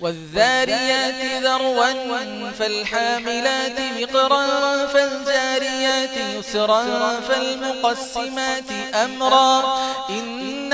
والذاريات ذروا فالحاملات مقرا فالجاريات يسرا فالمقسمات أمرا. إن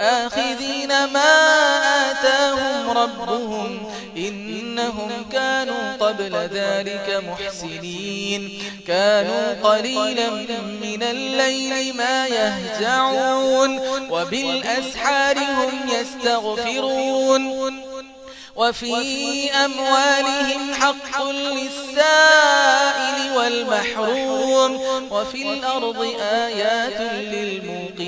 آخذين ما آتاهم ربهم إنهم كانوا قبل ذلك محسنين. كانوا قليلا من الليل ما يهجعون. وبالأسحار هم يستغفرون. وفي أموالهم حق للسائل والمحروم. وفي الأرض آيات للموقين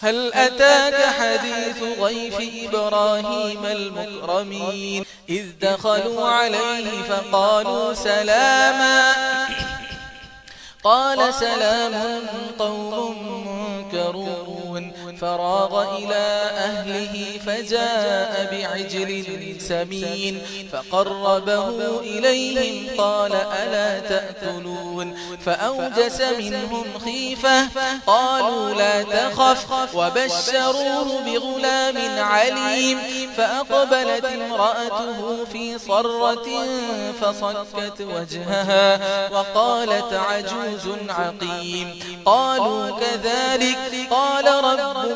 هل أتاك حديث غيف إبراهيم المكرمين؟ إذ دخلوا عليه فقالوا سلاما. قال سلام قوم فراغ إلى أهله فجاء بعجل سمين فقربه إليهم قال ألا تأكلون فأوجس منهم خيفة قالوا لا تخف وبشروه بغلام عليم فأقبلت امرأته في صرة فصكت وجهها وقالت عجوز عقيم قالوا كذلك قال ربك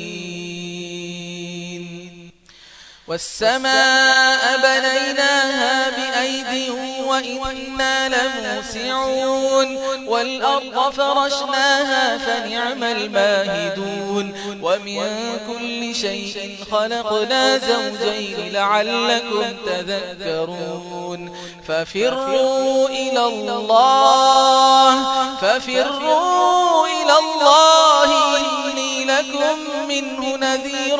والسماء بنيناها بأيدي وإنا لموسعون والأرض فرشناها فنعم الماهدون ومن كل شيء خلقنا زوجين لعلكم تذكرون ففروا إلى الله ففروا إلى الله إني لكم منه نذير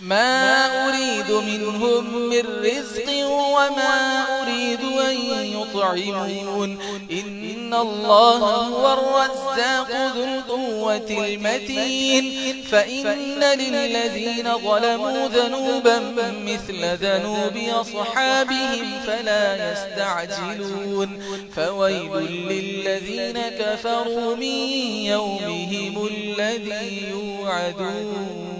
ما أريد منهم من رزق وما أريد أن يطعمون. إن الله هو الرزاق ذو القوة المتين. فإن للذين ظلموا ذنوبا مثل ذنوب أصحابهم فلا يستعجلون. فويل للذين كفروا من يومهم الذي يوعدون.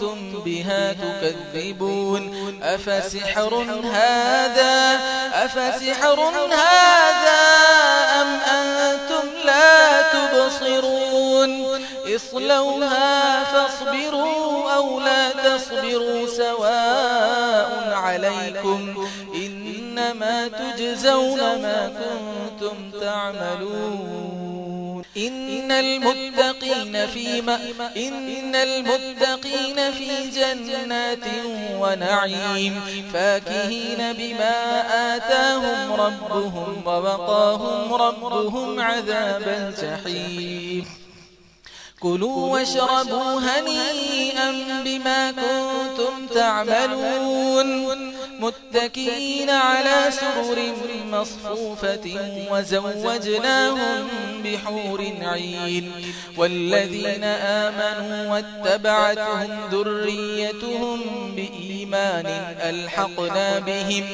كنتم بها تكذبون؟ أفسحر هذا؟ أفسحر هذا أم أنتم لا تبصرون؟ اصلوها فاصبروا أو لا تصبروا سواء عليكم إنما تجزون ما كنتم تعملون. إن المتقين في إن المتقين في جنات ونعيم فاكهين بما آتاهم ربهم ووقاهم ربهم عذاب الجحيم كلوا واشربوا هنيئا بما كنتم تعملون. متكئين على سرر مصفوفة وزوجناهم بحور عين. والذين آمنوا واتبعتهم ذريتهم بإيمان ألحقنا بهم,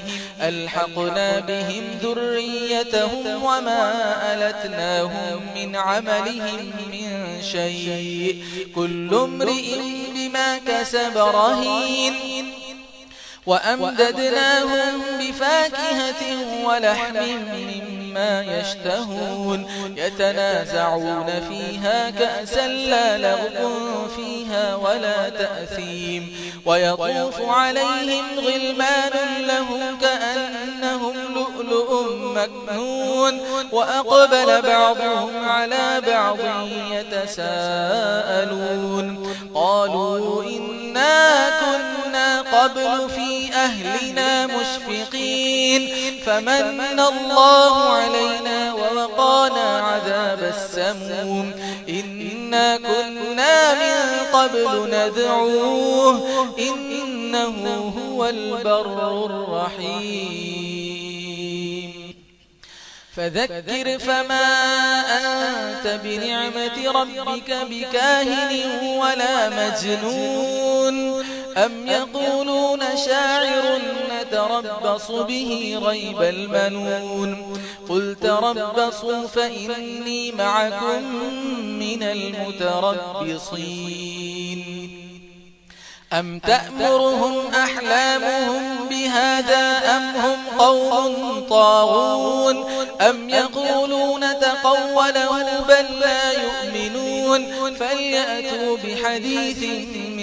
ألحقنا بهم ذريتهم وما ألتناهم من عملهم من شيء. شيء. كل امرئ بما كسب رهين. وأمددناهم بفاكهة ولحم مما يشتهون. يتنازعون فيها كأسا لا لغب فيها ولا تأثيم. ويطوف عليهم غلمان لهم كأن مكنون وأقبل بعضهم على بعض يتساءلون. قالوا إنا كنا قبل في أهلنا مشفقين. فمن الله علينا ووقانا عذاب السموم. إنا كنا من قبل ندعوه. إنه هو البر الرحيم. فذكر فما أنت بنعمة ربك بكاهن ولا مجنون. أم يقولون شاعر نتربص به غيب المنون. قل تربصوا فإني معكم من المتربصين. أم تأمرهم أحلامهم بهذا أم هم قوم طاغون أم يقولون تقوله بل لا يؤمنون فليأتوا بحديث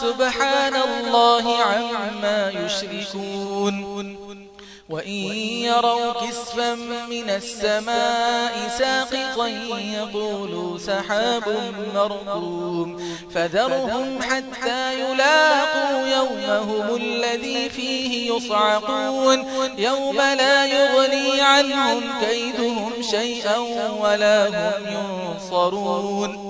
سبحان الله عما يشركون. وإن يروا كسفا من السماء ساقطا يقولوا سحاب مرقوم. فذرهم حتى يلاقوا يومهم الذي فيه يصعقون. يوم لا يغني عنهم كيدهم شيئا ولا هم ينصرون.